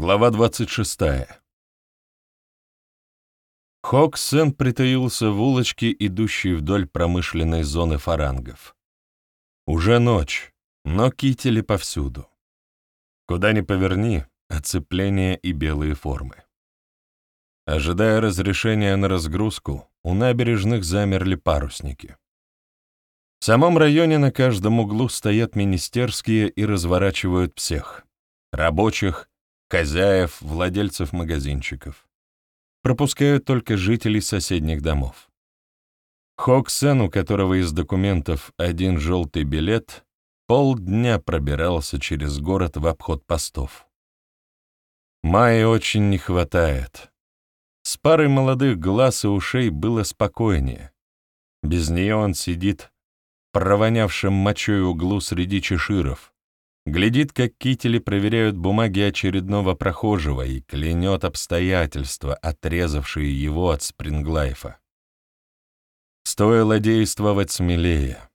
Глава 26. Хоксен притаился в улочке, идущей вдоль промышленной зоны фарангов. Уже ночь, но кители повсюду. Куда ни поверни, оцепление и белые формы. Ожидая разрешения на разгрузку, у набережных замерли парусники. В самом районе на каждом углу стоят министерские и разворачивают всех — рабочих, хозяев, владельцев магазинчиков. Пропускают только жителей соседних домов. Хоксен, у которого из документов один желтый билет, полдня пробирался через город в обход постов. Майи очень не хватает. С парой молодых глаз и ушей было спокойнее. Без нее он сидит провонявшим мочой углу среди чеширов, Глядит, как кители проверяют бумаги очередного прохожего и клянет обстоятельства, отрезавшие его от спринглайфа. Стоило действовать смелее.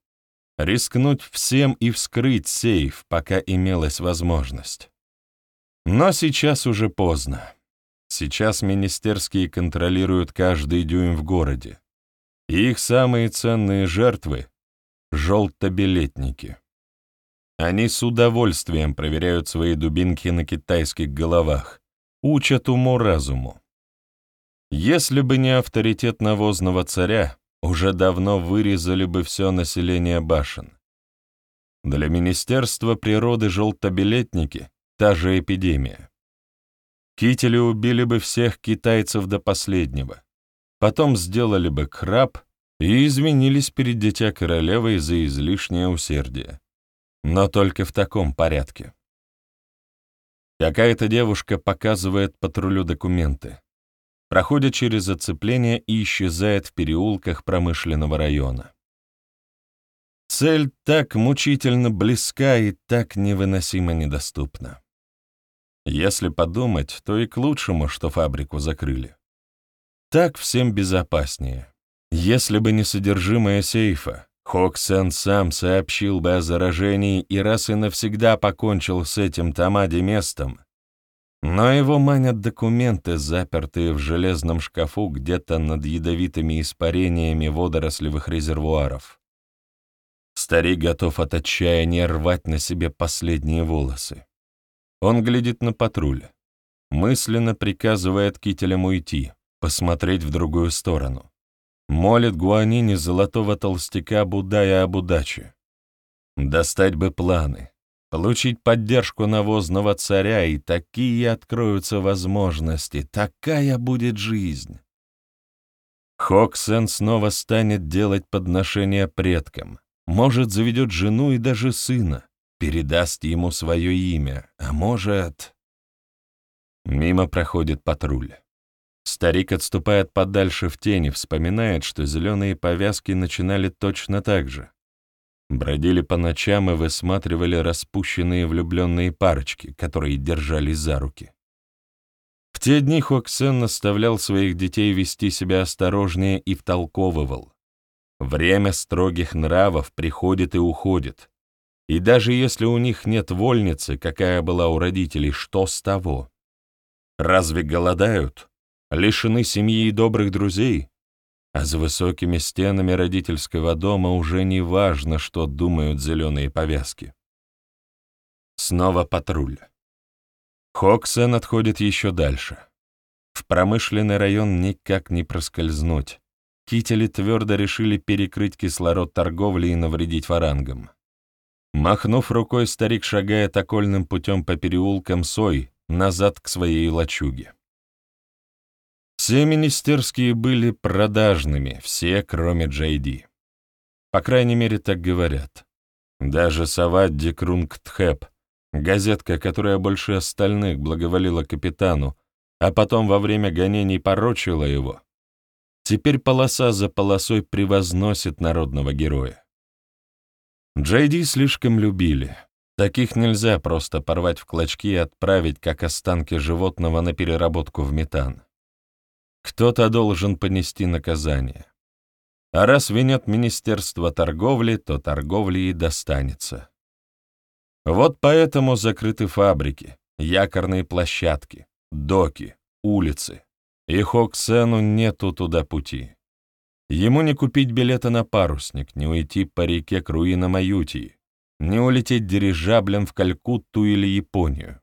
Рискнуть всем и вскрыть сейф, пока имелась возможность. Но сейчас уже поздно. Сейчас министерские контролируют каждый дюйм в городе. И их самые ценные жертвы — желтобилетники. Они с удовольствием проверяют свои дубинки на китайских головах, учат уму-разуму. Если бы не авторитет навозного царя, уже давно вырезали бы все население башен. Для Министерства природы желтобилетники — та же эпидемия. Кители убили бы всех китайцев до последнего, потом сделали бы краб и извинились перед дитя королевой за излишнее усердие но только в таком порядке. Какая-то девушка показывает патрулю документы, проходит через оцепление и исчезает в переулках промышленного района. Цель так мучительно близка и так невыносимо недоступна. Если подумать, то и к лучшему, что фабрику закрыли. Так всем безопаснее. Если бы не содержимое сейфа, Хоксен сам сообщил бы о заражении и раз и навсегда покончил с этим Тамади местом, но его манят документы, запертые в железном шкафу где-то над ядовитыми испарениями водорослевых резервуаров. Старик готов от отчаяния рвать на себе последние волосы. Он глядит на патруль, мысленно приказывает кителям уйти, посмотреть в другую сторону. Молит Гуанине золотого толстяка Будая об удаче. Достать бы планы, получить поддержку навозного царя, и такие откроются возможности, такая будет жизнь. Хоксен снова станет делать подношения предкам, может, заведет жену и даже сына, передаст ему свое имя, а может... Мимо проходит патруль. Старик отступает подальше в тени, вспоминает, что зеленые повязки начинали точно так же. Бродили по ночам и высматривали распущенные влюбленные парочки, которые держались за руки. В те дни Хоксен наставлял своих детей вести себя осторожнее и втолковывал. Время строгих нравов приходит и уходит. И даже если у них нет вольницы, какая была у родителей, что с того? Разве голодают? Лишены семьи и добрых друзей, а за высокими стенами родительского дома уже не важно, что думают зеленые повязки. Снова патруль. Хоксен отходит еще дальше. В промышленный район никак не проскользнуть. Кители твердо решили перекрыть кислород торговли и навредить фарангам. Махнув рукой, старик шагает окольным путем по переулкам Сой назад к своей лачуге. Все министерские были продажными, все, кроме Джейди. По крайней мере, так говорят. Даже Савадди Крунгтхэп, газетка, которая больше остальных благоволила капитану, а потом во время гонений порочила его, теперь полоса за полосой превозносит народного героя. Джейди слишком любили. Таких нельзя просто порвать в клочки и отправить, как останки животного, на переработку в метан. Кто-то должен понести наказание. А раз винет Министерство торговли, то торговли и достанется. Вот поэтому закрыты фабрики, якорные площадки, доки, улицы. И Хоксену нету туда пути. Ему не купить билета на парусник, не уйти по реке к руинам Аютии, не улететь дирижаблем в Калькутту или Японию.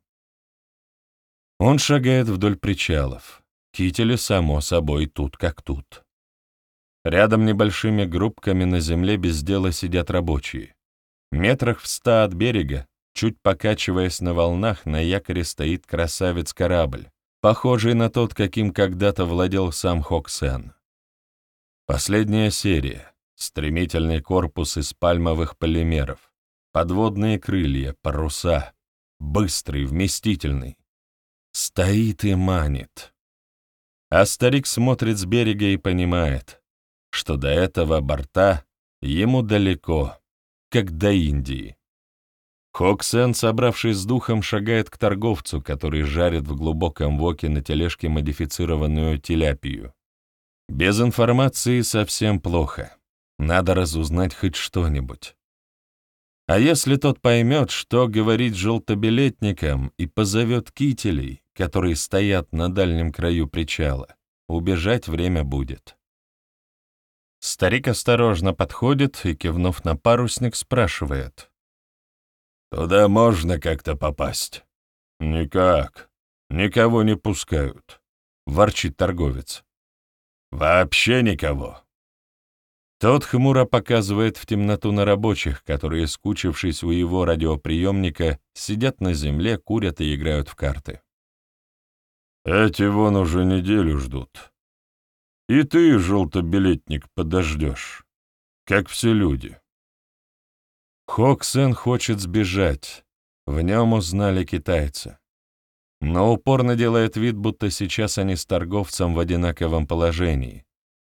Он шагает вдоль причалов. Кители, само собой, тут как тут. Рядом небольшими группками на земле без дела сидят рабочие. Метрах в ста от берега, чуть покачиваясь на волнах, на якоре стоит красавец-корабль, похожий на тот, каким когда-то владел сам Хоксен. Последняя серия, стремительный корпус из пальмовых полимеров, подводные крылья, паруса, быстрый, вместительный. Стоит и манит. А старик смотрит с берега и понимает, что до этого борта ему далеко, как до Индии. Хоксен, собравшись с духом, шагает к торговцу, который жарит в глубоком воке на тележке модифицированную теляпию. Без информации совсем плохо. Надо разузнать хоть что-нибудь. А если тот поймет, что говорить желтобилетникам и позовет кителей, которые стоят на дальнем краю причала, убежать время будет. Старик осторожно подходит и, кивнув на парусник, спрашивает. «Туда можно как-то попасть?» «Никак. Никого не пускают», — ворчит торговец. «Вообще никого». Тот хмуро показывает в темноту на рабочих, которые, скучившись у его радиоприемника, сидят на земле, курят и играют в карты. «Эти вон уже неделю ждут. И ты, желтобилетник, подождешь, как все люди». Хоксен хочет сбежать. В нем узнали китайца. Но упорно делает вид, будто сейчас они с торговцем в одинаковом положении.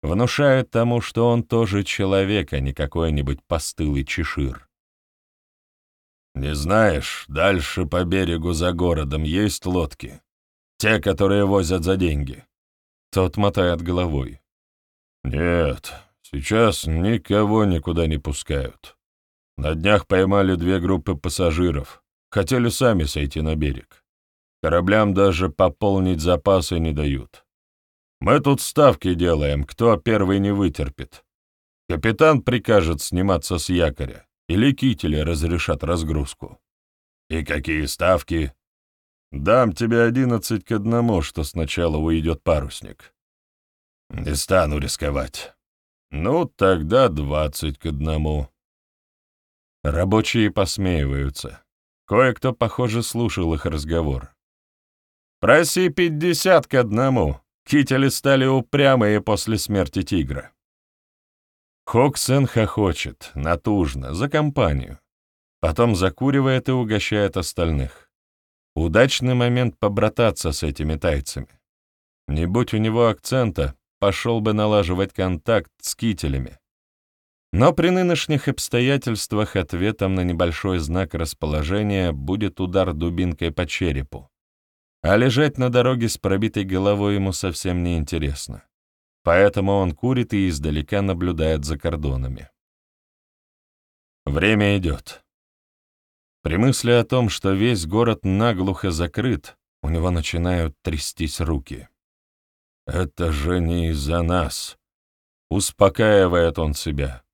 Внушает тому, что он тоже человек, а не какой-нибудь постылый чешир. «Не знаешь, дальше по берегу за городом есть лодки? Те, которые возят за деньги?» Тот мотает головой. «Нет, сейчас никого никуда не пускают. На днях поймали две группы пассажиров. Хотели сами сойти на берег. Кораблям даже пополнить запасы не дают. Мы тут ставки делаем, кто первый не вытерпит. Капитан прикажет сниматься с якоря, или кители разрешат разгрузку. И какие ставки? Дам тебе одиннадцать к одному, что сначала уйдет парусник. Не стану рисковать. Ну, тогда двадцать к одному. Рабочие посмеиваются. Кое-кто, похоже, слушал их разговор. «Проси пятьдесят к одному!» Кители стали упрямые после смерти тигра. Хоксен хохочет, натужно, за компанию. Потом закуривает и угощает остальных. Удачный момент побрататься с этими тайцами. Не будь у него акцента, пошел бы налаживать контакт с кителями. Но при нынешних обстоятельствах ответом на небольшой знак расположения будет удар дубинкой по черепу. А лежать на дороге с пробитой головой ему совсем не интересно. Поэтому он курит и издалека наблюдает за кордонами. Время идет. При мысли о том, что весь город наглухо закрыт, у него начинают трястись руки. «Это же не из-за нас», — успокаивает он себя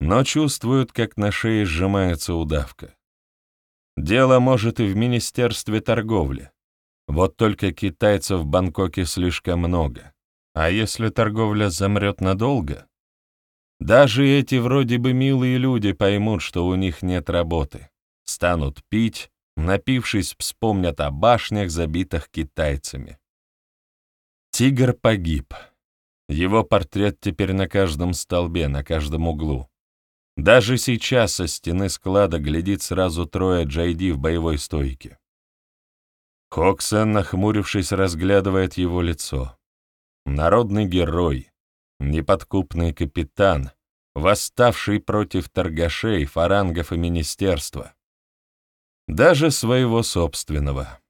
но чувствуют, как на шее сжимается удавка. Дело, может, и в Министерстве торговли. Вот только китайцев в Бангкоке слишком много. А если торговля замрет надолго? Даже эти вроде бы милые люди поймут, что у них нет работы. Станут пить, напившись, вспомнят о башнях, забитых китайцами. Тигр погиб. Его портрет теперь на каждом столбе, на каждом углу. Даже сейчас со стены склада глядит сразу трое Джайди в боевой стойке. Хоксен, нахмурившись, разглядывает его лицо. Народный герой, неподкупный капитан, восставший против торгашей, фарангов и министерства. Даже своего собственного.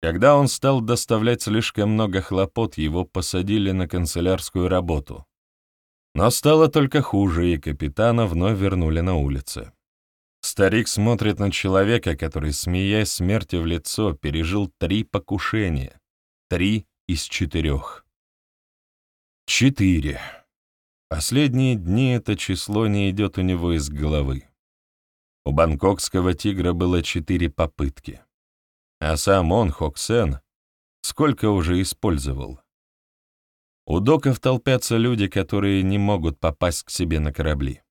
Когда он стал доставлять слишком много хлопот, его посадили на канцелярскую работу — но стало только хуже, и капитана вновь вернули на улицы. Старик смотрит на человека, который, смеясь смерти в лицо, пережил три покушения. Три из четырех. Четыре. Последние дни это число не идет у него из головы. У бангкокского тигра было четыре попытки. А сам он, Хоксен, сколько уже использовал. У доков толпятся люди, которые не могут попасть к себе на корабли.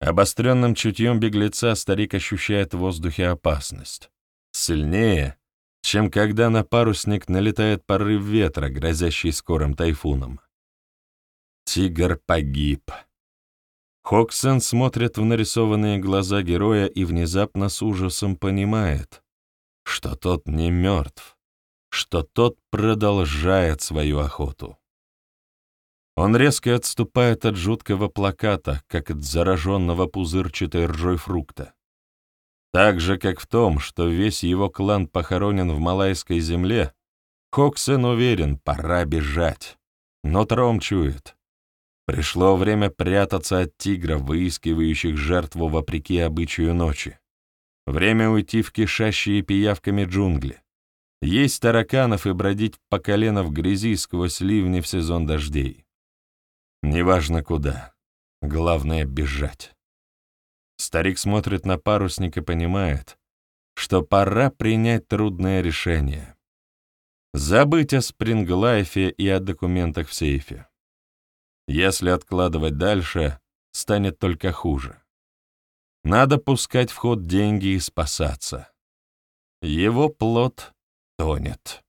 Обостренным чутьем беглеца старик ощущает в воздухе опасность. Сильнее, чем когда на парусник налетает порыв ветра, грозящий скорым тайфуном. Тигр погиб. Хоксен смотрит в нарисованные глаза героя и внезапно с ужасом понимает, что тот не мертв, что тот продолжает свою охоту. Он резко отступает от жуткого плаката, как от зараженного пузырчатой ржой фрукта. Так же, как в том, что весь его клан похоронен в малайской земле, Хоксен уверен, пора бежать. Но Тром чует. Пришло время прятаться от тигров, выискивающих жертву вопреки обычаю ночи. Время уйти в кишащие пиявками джунгли. Есть тараканов и бродить по колено в грязи сквозь ливни в сезон дождей. Неважно куда. Главное — бежать. Старик смотрит на парусник и понимает, что пора принять трудное решение. Забыть о спринглайфе и о документах в сейфе. Если откладывать дальше, станет только хуже. Надо пускать в ход деньги и спасаться. Его плод тонет.